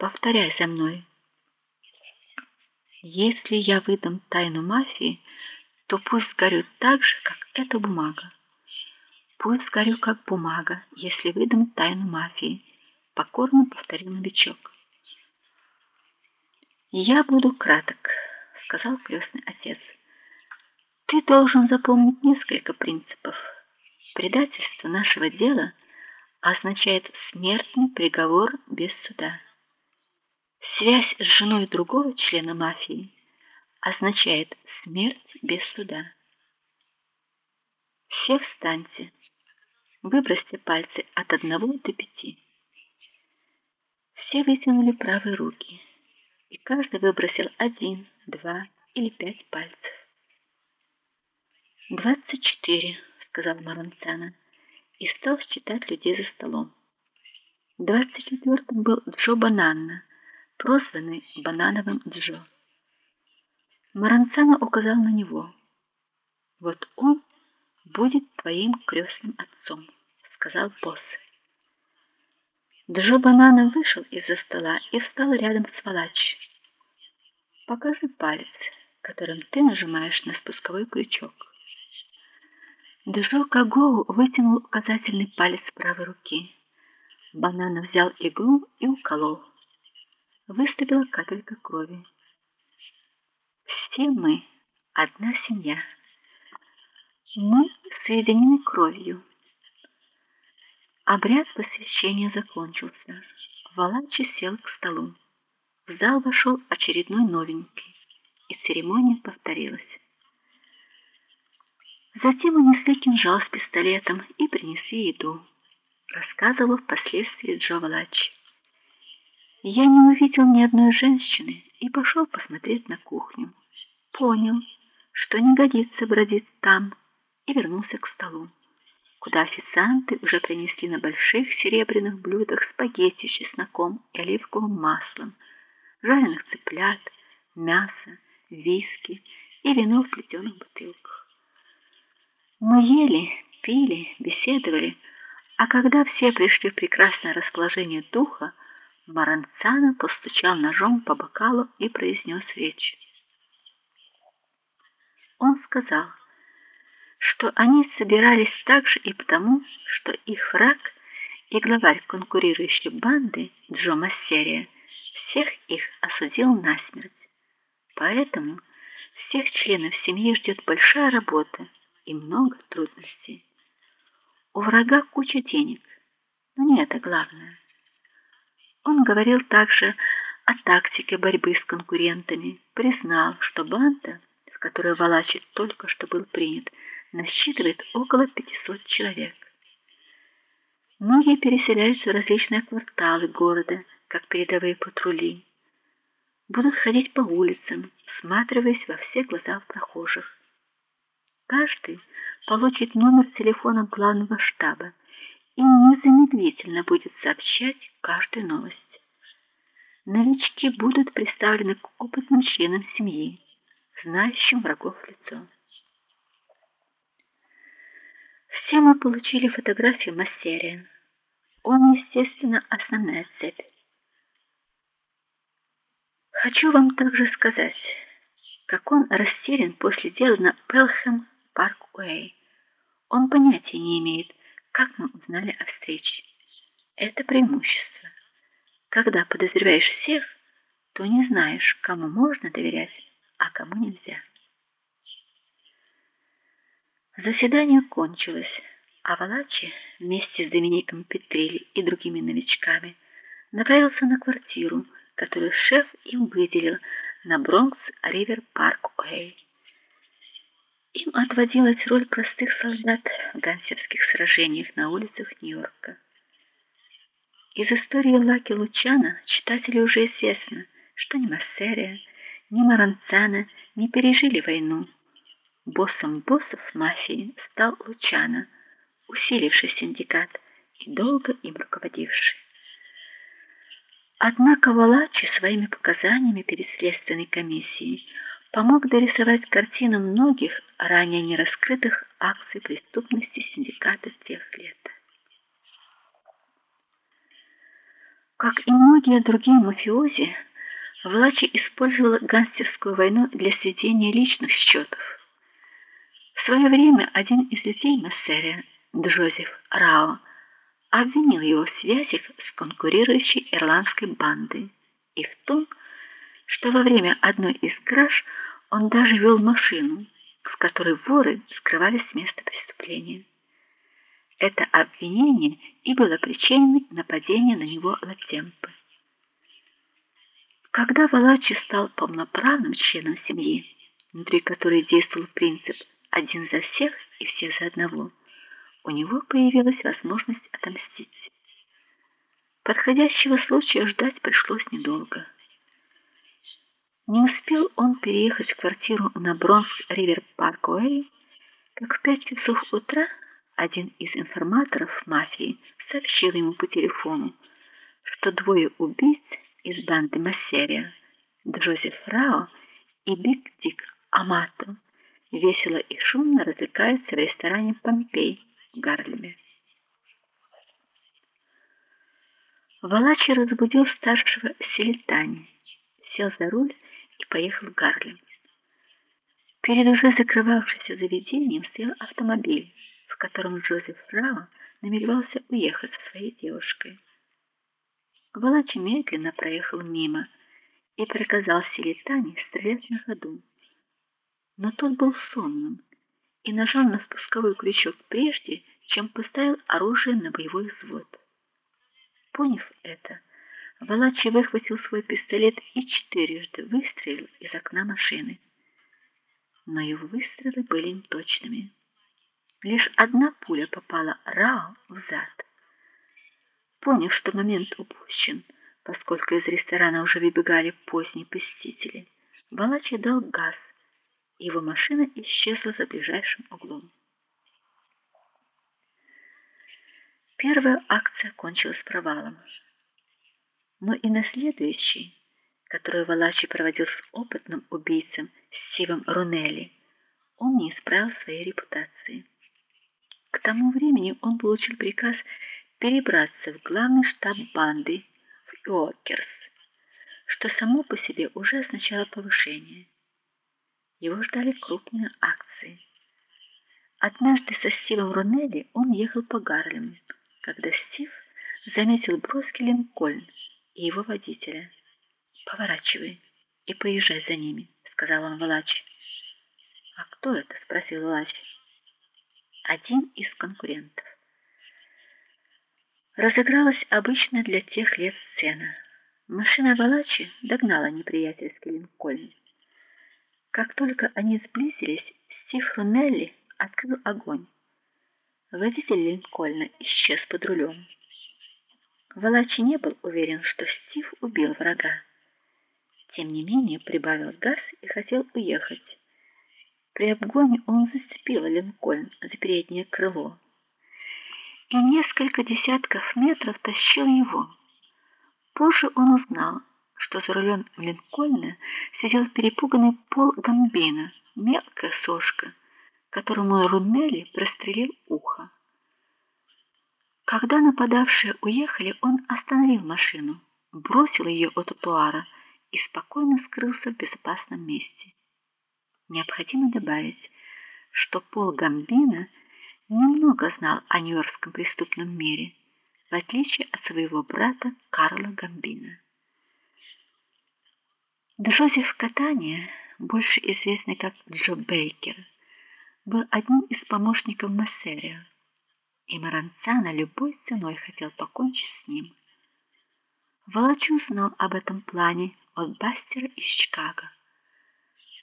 Повторяй за мной. Если я выдам тайну мафии, то пусть сгорю так же, как эта бумага. Пусть сгорю как бумага, если выдам тайну мафии, покорно повторил новичок. Я буду краток, сказал крестный отец. Ты должен запомнить несколько принципов. Предательство нашего дела означает смертный приговор без суда. Связь с женой другого члена мафии означает смерть без суда. Все встаньте. Выбросьте пальцы от одного до пяти. Все вытянули правые руки, и каждый выбросил один, два или пять пальцев. «Двадцать четыре», — сказал Маранцана, и стал считать людей за столом. Двадцать четвертым был Джо Бананна, прозванный Банановым Джо. Маранцана указал на него. Вот он будет твоим крестным отцом, сказал босс. Джо Банана вышел из-за стола и встал рядом с Валач. Покажи палец, которым ты нажимаешь на спусковой крючок. Джо Кагоу вытянул указательный палец правой руки. Банана взял иглу и уколол выступила капелька крови. Все мы одна семья. Мы соединены кровью. Обряд посвящения закончился. Валачи сел к столу. В зал вошел очередной новенький, и церемония повторилась. Затем унесли кинжал с пистолетом и принесли еду, рассказывал впоследствии Джо Валачи. Я не увидел ни одной женщины и пошел посмотреть на кухню. Понял, что не годится бродить там, и вернулся к столу, куда официанты уже принесли на больших серебряных блюдах спагетти с чесноком и оливковым маслом, жареных цыплят, мясо, виски и вино в плетеных бутылках. Мы ели, пили, беседовали, а когда все пришли в прекрасное расположение духа, Маранцана постучал ножом по бокалу и произнес речь. Он сказал, что они собирались также и потому, что их враг и главарь конкурирующей банды Джо Массерия всех их осудил на смерть. Поэтому всех членов семьи ждет большая работа и много трудностей. У врага куча денег, но не это главное. Он говорил также о тактике борьбы с конкурентами, признал, что банда, в которой Валачи только что был принят, насчитывает около 500 человек. Многие переселяются в различные кварталы города, как передовые патрули. Будут ходить по улицам, всматриваясь во все глаза прохожих. Каждый получит номер телефона главного штаба и незамедлительно будет сообщать каждую новость. Новички будут представлены к опытным членам семьи, знающим врагов в лицо. Все мы получили фотографию Массерия. Он, естественно, основная цель. Хочу вам также сказать, как он растерян после дела на Пелхэм Парк-Уэй. Он понятия не имеет, как мы узнали о встрече? Это преимущество. Когда подозреваешь всех, то не знаешь, кому можно доверять, а кому нельзя. Заседание кончилось, а Валачи вместе с Домиником Петрилли и другими новичками направился на квартиру, которую шеф им выделил на Бронкс-Ривер-Парк-Уэй. Им отводилась роль простых солдат в гангстерских сражениях на улицах Нью-Йорка. Из истории Лаки Лучана читателю уже известно, что ни Массерия, ни Маранцана не пережили войну. Боссом боссов мафии стал Лучана, усиливший синдикат и долго им руководивший. Однако Валачи своими показаниями перед следственной комиссией помог дорисовать картину многих ранее не раскрытых акций преступности синдиката тех лет. Как и многие другие мафиози, Влачи использовала гангстерскую войну для сведения личных счетов. В свое время один из людей Массерия, Джозеф Рао, обвинил его в связях с конкурирующей ирландской бандой и в том, что во время одной из краж он даже вел машину, в которой воры скрывались с места преступления. Это обвинение и было причиной нападения на него Латемпы. Когда Валачи стал полноправным членом семьи, внутри которой действовал принцип один за всех и все за одного, у него появилась возможность отомстить. Подходящего случая ждать пришлось недолго. Не успел он переехать в квартиру на Бронкс-Ривер-Парквей, как в пять часов утра один из информаторов мафии сообщил ему по телефону, что двое убийц из банды Массерия, Джозеф Рао и Биг Дик Амато, весело и шумно развлекаются в ресторане Помпей в Гарлеме. Валачи разбудил старшего Селитани, сел за руль поехал в Гарлем. Перед уже закрывавшимся заведением стоял автомобиль, в котором Джозеф Рао намеревался уехать со своей девушкой. Валачи медленно проехал мимо и приказал Селитане стрелять на ходу. Но тот был сонным и нажал на спусковой крючок прежде, чем поставил оружие на боевой взвод. Поняв это, Валачи выхватил свой пистолет и четырежды выстрелил из окна машины. Но его выстрелы были неточными. Лишь одна пуля попала Рао в зад. Поняв, что момент упущен, поскольку из ресторана уже выбегали поздние посетители, Балачи дал газ, и его машина исчезла за ближайшим углом. Первая акция кончилась провалом. Но и на следующей, которую Валачи проводил с опытным убийцем Стивом Рунелли, он не исправил своей репутации. К тому времени он получил приказ перебраться в главный штаб банды в Йокерс, что само по себе уже означало повышение. Его ждали крупные акции. Однажды со Стивом Рунелли он ехал по Гарлему, когда Стив заметил броски Линкольн и его водителя. "Поворачивай и поезжай за ними", сказал он Валачи. "А кто это?" спросил Валачи. "Один из конкурентов" разыгралась обычно для тех лет сцена. Машина Балачи догнала неприятельский Линкольн. Как только они сблизились, Стив Рунелли открыл огонь. Водитель Линкольна исчез под рулем. Валачи не был уверен, что Стив убил врага. Тем не менее, прибавил газ и хотел уехать. При обгоне он зацепил Линкольн за переднее крыло и несколько десятков метров тащил его. Позже он узнал, что за рулем Линкольна сидел перепуганный Пол Гамбина, мелкая сошка, которому Рунелли прострелил ухо. Когда нападавшие уехали, он остановил машину, бросил ее от тротуара и спокойно скрылся в безопасном месте. Необходимо добавить, что Пол Гамбина немного знал о нью-йоркском преступном мире, в отличие от своего брата Карла Гамбина. Джозеф Катания, больше известный как Джо Бейкер, был одним из помощников Массерия, и Маранцана любой ценой хотел покончить с ним. Волочу узнал об этом плане от Бастера из Чикаго.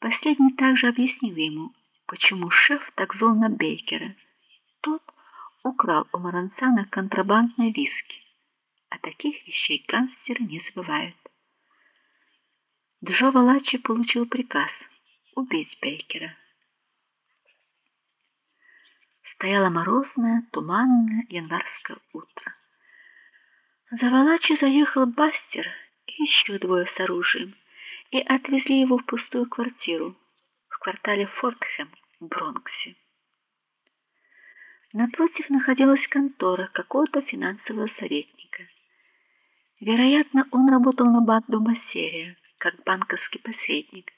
Последний также объяснил ему, почему шеф так зол на Бейкера – тот украл у Маранцана контрабандные виски. А таких вещей гангстеры не забывают. Джо Валачи получил приказ убить Бейкера. Стояло морозное, туманное январское утро. За Валачи заехал Бастер и еще двое с оружием и отвезли его в пустую квартиру в квартале Фортхэм Бронксе. Напротив находилась контора какого-то финансового советника. Вероятно, он работал на банду Массерия как банковский посредник.